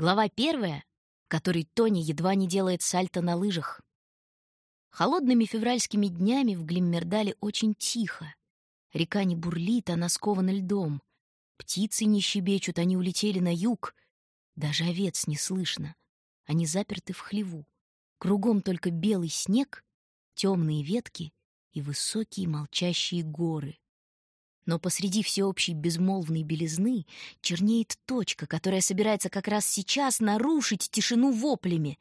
Глава первая, в которой Тони едва не делает сальто на лыжах. Холодными февральскими днями в Глиммердале очень тихо. Река не бурлит, она скована льдом. Птицы не щебечут, они улетели на юг. Даже овец не слышно. Они заперты в хлеву. Кругом только белый снег, темные ветки и высокие молчащие горы. Но посреди всеобщей безмолвной белизны чернеет точка, которая собирается как раз сейчас нарушить тишину воплями.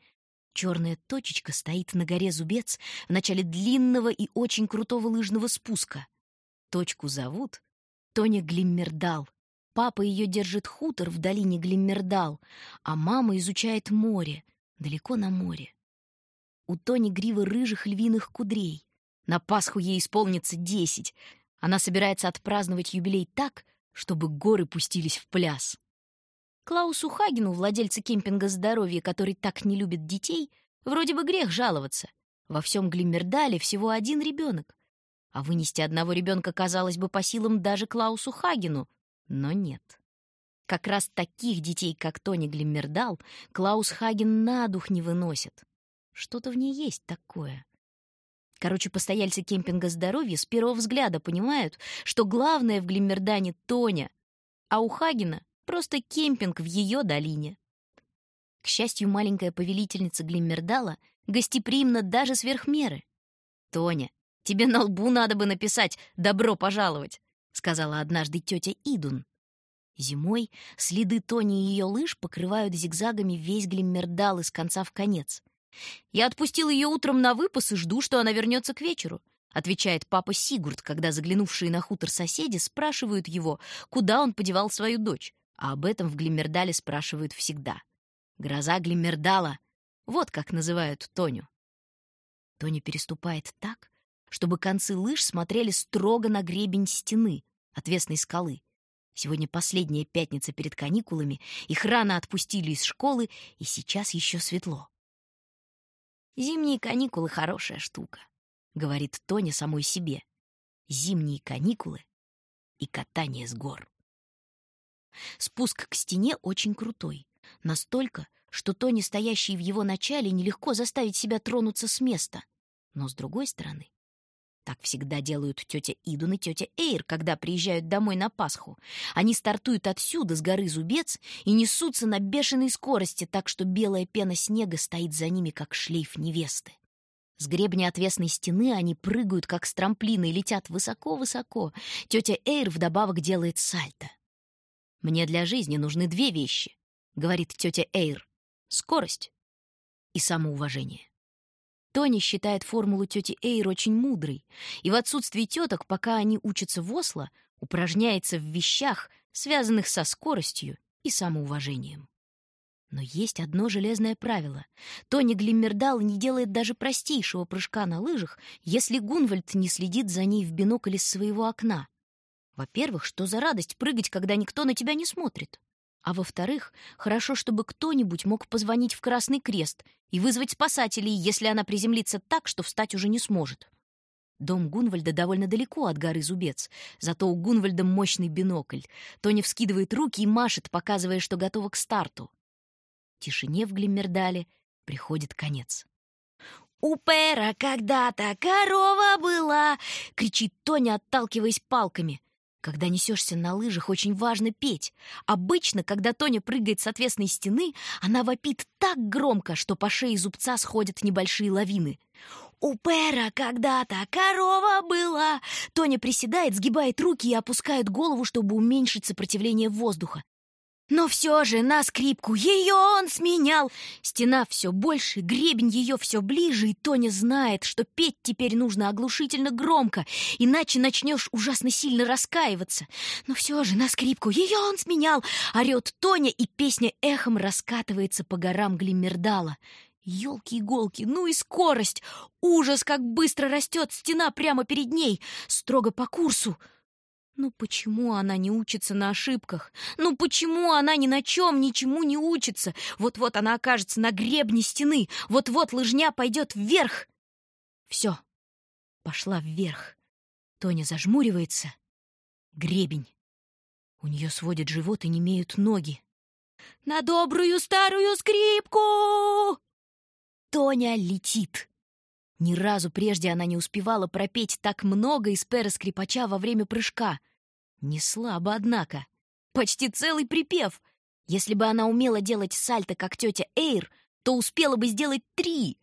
Черная точечка стоит на горе Зубец в начале длинного и очень крутого лыжного спуска. Точку зовут Тоня Глиммердал. Папа ее держит хутор в долине Глиммердал, а мама изучает море, далеко на море. У Тони грива рыжих львиных кудрей. На Пасху ей исполнится десять. Она собирается отпраздновать юбилей так, чтобы горы пустились в пляс. Клаусу Хагену, владельцу кемпинга «Здоровье», который так не любит детей, вроде бы грех жаловаться. Во всем Глиммердале всего один ребенок. А вынести одного ребенка казалось бы по силам даже Клаусу Хагену, но нет. Как раз таких детей, как Тони Глиммердал, Клаус Хаген на дух не выносит. Что-то в ней есть такое. Короче, постояльцы кемпинга «Здоровье» с первого взгляда понимают, что главное в Глиммердане — Тоня, а у Хагена просто кемпинг в ее долине. К счастью, маленькая повелительница Глиммердала гостеприимна даже сверх меры. «Тоня, тебе на лбу надо бы написать «добро пожаловать», — сказала однажды тетя Идун. Зимой следы Тони и ее лыж покрывают зигзагами весь Глиммердал из конца в конец. «Я отпустил ее утром на выпас и жду, что она вернется к вечеру», отвечает папа Сигурд, когда заглянувшие на хутор соседи спрашивают его, куда он подевал свою дочь, а об этом в Глиммердале спрашивают всегда. «Гроза Глиммердала» — вот как называют Тоню. Тоня переступает так, чтобы концы лыж смотрели строго на гребень стены, отвесной скалы. Сегодня последняя пятница перед каникулами, их рано отпустили из школы, и сейчас еще светло. «Зимние каникулы — хорошая штука», — говорит Тоня самой себе. «Зимние каникулы и катание с гор». Спуск к стене очень крутой. Настолько, что Тони, стоящий в его начале, нелегко заставить себя тронуться с места. Но, с другой стороны, так всегда делают тетя Идун и тетя Эйр, когда приезжают домой на Пасху. Они стартуют отсюда, с горы Зубец, и несутся на бешеной скорости, так что белая пена снега стоит за ними, как шлейф невесты. С гребня отвесной стены они прыгают, как с трамплина, и летят высоко-высоко. Тетя Эйр вдобавок делает сальто. «Мне для жизни нужны две вещи», — говорит тетя Эйр. «Скорость и самоуважение». Тони считает формулу тети Эйр очень мудрой, и в отсутствии теток, пока они учатся в Осло, упражняется в вещах, связанных со скоростью и самоуважением. Но есть одно железное правило. Тони Глиммердал не делает даже простейшего прыжка на лыжах, если Гунвальд не следит за ней в бинокль из своего окна. Во-первых, что за радость прыгать, когда никто на тебя не смотрит? А во-вторых, хорошо, чтобы кто-нибудь мог позвонить в Красный Крест и вызвать спасателей, если она приземлится так, что встать уже не сможет. Дом Гунвальда довольно далеко от горы Зубец, зато у Гунвальда мощный бинокль. Тоня вскидывает руки и машет, показывая, что готова к старту. Тишине в Глиммердале приходит конец. «У Пэра когда-то корова была!» — кричит Тоня, отталкиваясь палками. Когда несешься на лыжах, очень важно петь. Обычно, когда Тоня прыгает с отвесной стены, она вопит так громко, что по шее зубца сходят небольшие лавины. «У Пэра когда-то корова была!» Тоня приседает, сгибает руки и опускает голову, чтобы уменьшить сопротивление воздуха. Но все же на скрипку ее он сменял. Стена все больше, гребень ее все ближе, и Тоня знает, что петь теперь нужно оглушительно громко, иначе начнешь ужасно сильно раскаиваться. Но все же на скрипку ее он сменял. Орет Тоня, и песня эхом раскатывается по горам Глиммердала. Ёлки-иголки, ну и скорость! Ужас, как быстро растет стена прямо перед ней, строго по курсу. Ну почему она не учится на ошибках? Ну почему она ни на чем ничему не учится? Вот-вот она окажется на гребне стены, вот-вот лыжня пойдет вверх. Все, пошла вверх. Тоня зажмуривается. Гребень. У нее сводит живот и немеют ноги. На добрую старую скрипку!» Тоня летит. Ни разу прежде она не успевала пропеть так много из пера скрипача во время прыжка. Не слабо, однако. Почти целый припев. Если бы она умела делать сальто, как тетя Эйр, то успела бы сделать три.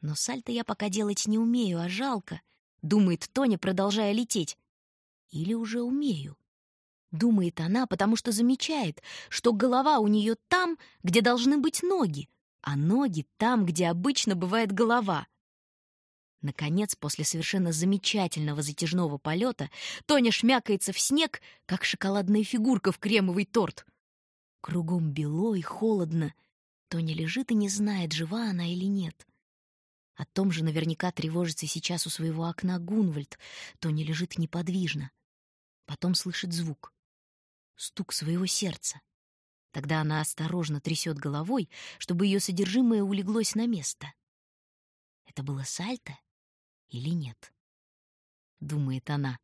Но сальто я пока делать не умею, а жалко, думает Тоня, продолжая лететь. Или уже умею. Думает она, потому что замечает, что голова у нее там, где должны быть ноги, а ноги там, где обычно бывает голова. Наконец, после совершенно замечательного затяжного полета, Тоня шмякается в снег, как шоколадная фигурка в кремовый торт. Кругом бело и холодно. Тоня лежит и не знает, жива она или нет. О том же наверняка тревожится сейчас у своего окна Гунвальд. Тоня лежит неподвижно. Потом слышит звук. Стук своего сердца. Тогда она осторожно трясет головой, чтобы ее содержимое улеглось на место. Это было сальто или нет? Думает она.